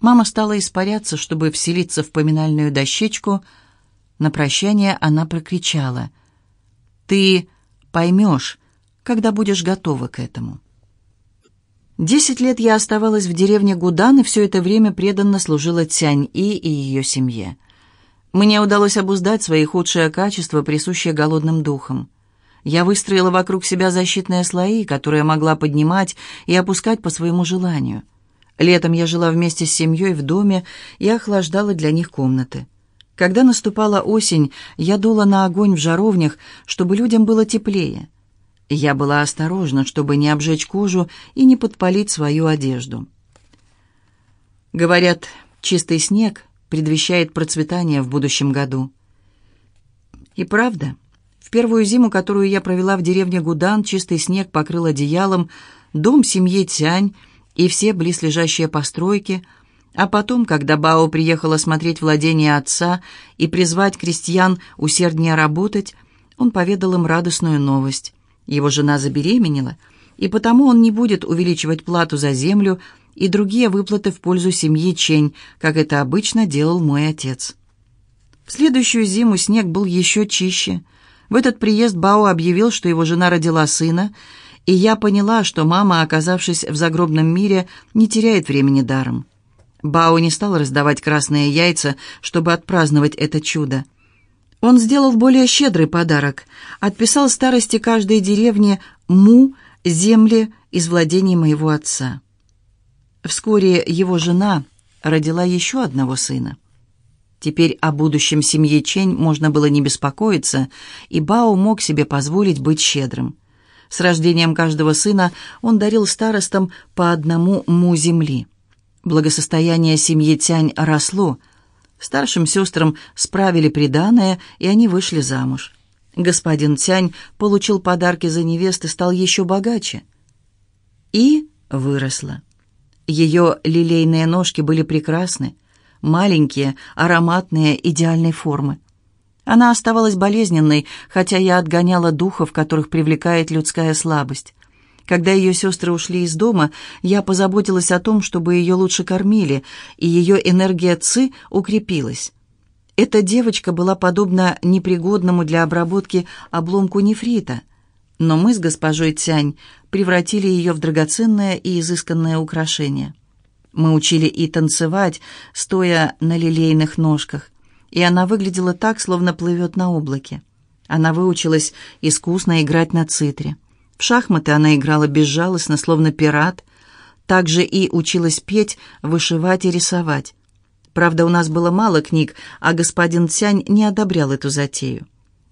Мама стала испаряться, чтобы вселиться в поминальную дощечку. На прощание она прокричала. «Ты поймешь, когда будешь готова к этому». Десять лет я оставалась в деревне Гудан и все это время преданно служила Цянь-И и ее семье. Мне удалось обуздать свои худшие качества, присущие голодным духам. Я выстроила вокруг себя защитные слои, которые могла поднимать и опускать по своему желанию. Летом я жила вместе с семьей в доме и охлаждала для них комнаты. Когда наступала осень, я дула на огонь в жаровнях, чтобы людям было теплее. Я была осторожна, чтобы не обжечь кожу и не подпалить свою одежду. Говорят, чистый снег предвещает процветание в будущем году. И правда, в первую зиму, которую я провела в деревне Гудан, чистый снег покрыл одеялом дом семьи Тянь и все близлежащие постройки, а потом, когда Бао приехала смотреть владение отца и призвать крестьян усерднее работать, он поведал им радостную новость. Его жена забеременела, и потому он не будет увеличивать плату за землю и другие выплаты в пользу семьи Чень, как это обычно делал мой отец. В следующую зиму снег был еще чище. В этот приезд Бао объявил, что его жена родила сына, и я поняла, что мама, оказавшись в загробном мире, не теряет времени даром. Бао не стал раздавать красные яйца, чтобы отпраздновать это чудо. Он сделал более щедрый подарок. Отписал старости каждой деревни му земли из владений моего отца. Вскоре его жена родила еще одного сына. Теперь о будущем семьи Чень можно было не беспокоиться, и Бао мог себе позволить быть щедрым. С рождением каждого сына он дарил старостам по одному му земли. Благосостояние семьи Тянь росло. Старшим сестрам справили приданое, и они вышли замуж. Господин Тянь получил подарки за невест и стал еще богаче. И выросла. Ее лилейные ножки были прекрасны, маленькие, ароматные, идеальной формы. Она оставалась болезненной, хотя я отгоняла духов, которых привлекает людская слабость. Когда ее сестры ушли из дома, я позаботилась о том, чтобы ее лучше кормили, и ее энергия ЦИ укрепилась. Эта девочка была подобна непригодному для обработки обломку нефрита, но мы с госпожой Цянь превратили ее в драгоценное и изысканное украшение. Мы учили и танцевать, стоя на лилейных ножках и она выглядела так, словно плывет на облаке. Она выучилась искусно играть на цитре. В шахматы она играла безжалостно, словно пират. Также и училась петь, вышивать и рисовать. Правда, у нас было мало книг, а господин Цянь не одобрял эту затею.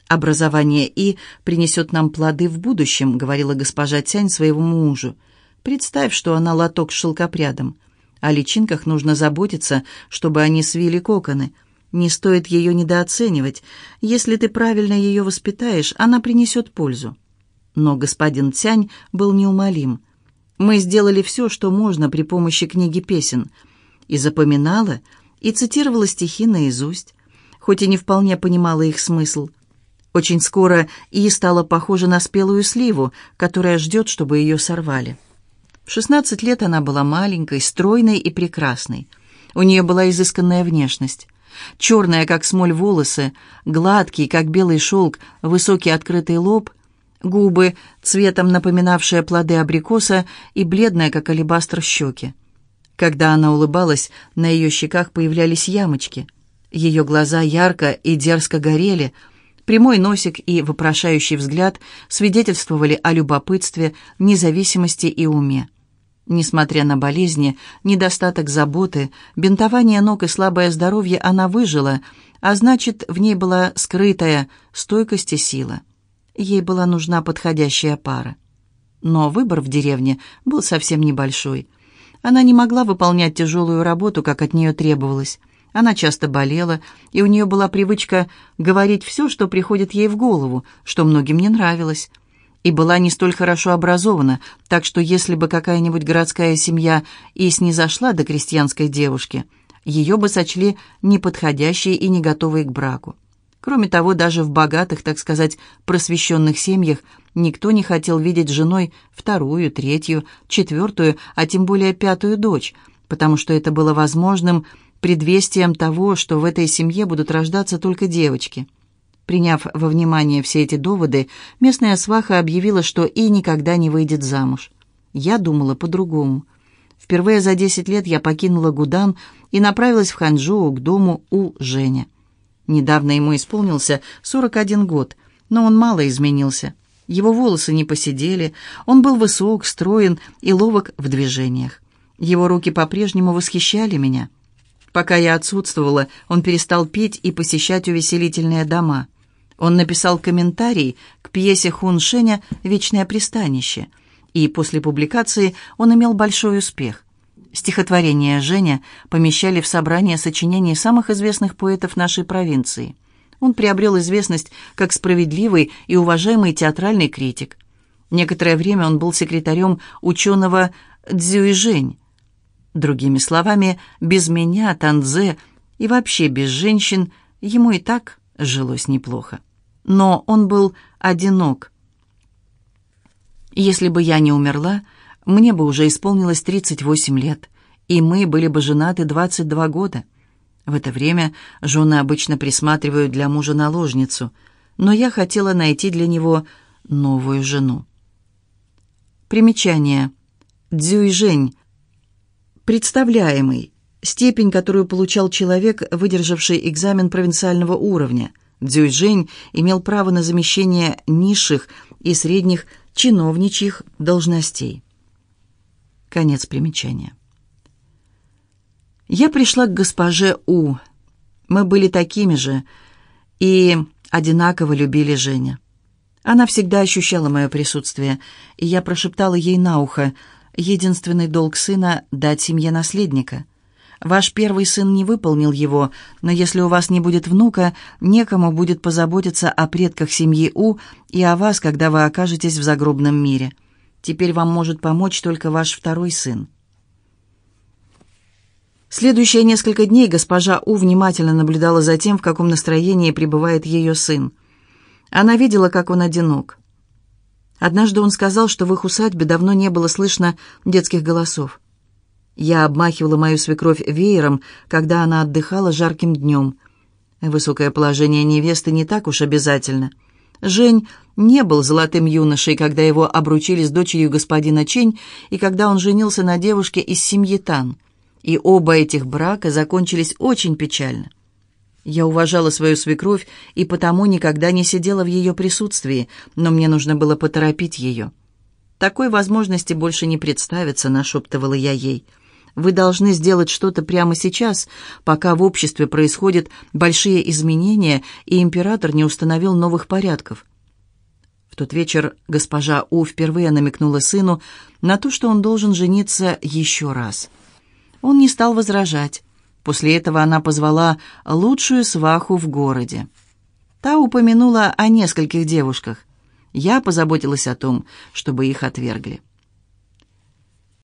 «Образование И принесет нам плоды в будущем», — говорила госпожа Тянь своему мужу. «Представь, что она лоток с шелкопрядом. О личинках нужно заботиться, чтобы они свили коконы». Не стоит ее недооценивать. Если ты правильно ее воспитаешь, она принесет пользу. Но господин Тянь был неумолим. Мы сделали все, что можно при помощи книги песен. И запоминала, и цитировала стихи наизусть, хоть и не вполне понимала их смысл. Очень скоро И стала похожа на спелую сливу, которая ждет, чтобы ее сорвали. В 16 лет она была маленькой, стройной и прекрасной. У нее была изысканная внешность. Черные, как смоль, волосы, гладкий, как белый шелк, высокий открытый лоб, губы, цветом напоминавшие плоды абрикоса и бледные, как алебастр, щеки. Когда она улыбалась, на ее щеках появлялись ямочки. Ее глаза ярко и дерзко горели, прямой носик и вопрошающий взгляд свидетельствовали о любопытстве, независимости и уме. Несмотря на болезни, недостаток заботы, бинтование ног и слабое здоровье, она выжила, а значит, в ней была скрытая стойкость и сила. Ей была нужна подходящая пара. Но выбор в деревне был совсем небольшой. Она не могла выполнять тяжелую работу, как от нее требовалось. Она часто болела, и у нее была привычка говорить все, что приходит ей в голову, что многим не нравилось и была не столь хорошо образована, так что если бы какая-нибудь городская семья и снизошла до крестьянской девушки, ее бы сочли неподходящей и не готовой к браку. Кроме того, даже в богатых, так сказать, просвещенных семьях никто не хотел видеть женой вторую, третью, четвертую, а тем более пятую дочь, потому что это было возможным предвестием того, что в этой семье будут рождаться только девочки. Приняв во внимание все эти доводы, местная сваха объявила, что и никогда не выйдет замуж. Я думала по-другому. Впервые за 10 лет я покинула Гудан и направилась в Ханчжоу к дому у Женя. Недавно ему исполнился 41 год, но он мало изменился. Его волосы не посидели, он был высок, строен и ловок в движениях. Его руки по-прежнему восхищали меня. Пока я отсутствовала, он перестал петь и посещать увеселительные дома. Он написал комментарий к пьесе Хун Шеня «Вечное пристанище», и после публикации он имел большой успех. Стихотворения Женя помещали в собрание сочинений самых известных поэтов нашей провинции. Он приобрел известность как справедливый и уважаемый театральный критик. Некоторое время он был секретарем ученого Цзюйжэнь. Другими словами, без меня, Танзе и вообще без женщин ему и так жилось неплохо. Но он был одинок. Если бы я не умерла, мне бы уже исполнилось 38 лет, и мы были бы женаты 22 года. В это время жены обычно присматривают для мужа наложницу, но я хотела найти для него новую жену. Примечание. Дзюйжэнь. Представляемый. Степень, которую получал человек, выдержавший экзамен провинциального уровня. Дзюйжэнь имел право на замещение низших и средних чиновничьих должностей. Конец примечания. Я пришла к госпоже У. Мы были такими же и одинаково любили Женя. Она всегда ощущала мое присутствие, и я прошептала ей на ухо, единственный долг сына — дать семье наследника. Ваш первый сын не выполнил его, но если у вас не будет внука, некому будет позаботиться о предках семьи У и о вас, когда вы окажетесь в загробном мире. Теперь вам может помочь только ваш второй сын. Следующие несколько дней госпожа У внимательно наблюдала за тем, в каком настроении пребывает ее сын. Она видела, как он одинок. Однажды он сказал, что в их усадьбе давно не было слышно детских голосов. Я обмахивала мою свекровь веером, когда она отдыхала жарким днем. Высокое положение невесты не так уж обязательно. Жень не был золотым юношей, когда его обручили с дочерью господина Чень и когда он женился на девушке из семьи Тан и оба этих брака закончились очень печально. Я уважала свою свекровь и потому никогда не сидела в ее присутствии, но мне нужно было поторопить ее. «Такой возможности больше не представится», — нашептывала я ей. «Вы должны сделать что-то прямо сейчас, пока в обществе происходят большие изменения, и император не установил новых порядков». В тот вечер госпожа У впервые намекнула сыну на то, что он должен жениться еще раз — он не стал возражать. После этого она позвала лучшую сваху в городе. Та упомянула о нескольких девушках. Я позаботилась о том, чтобы их отвергли.